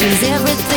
changes everything.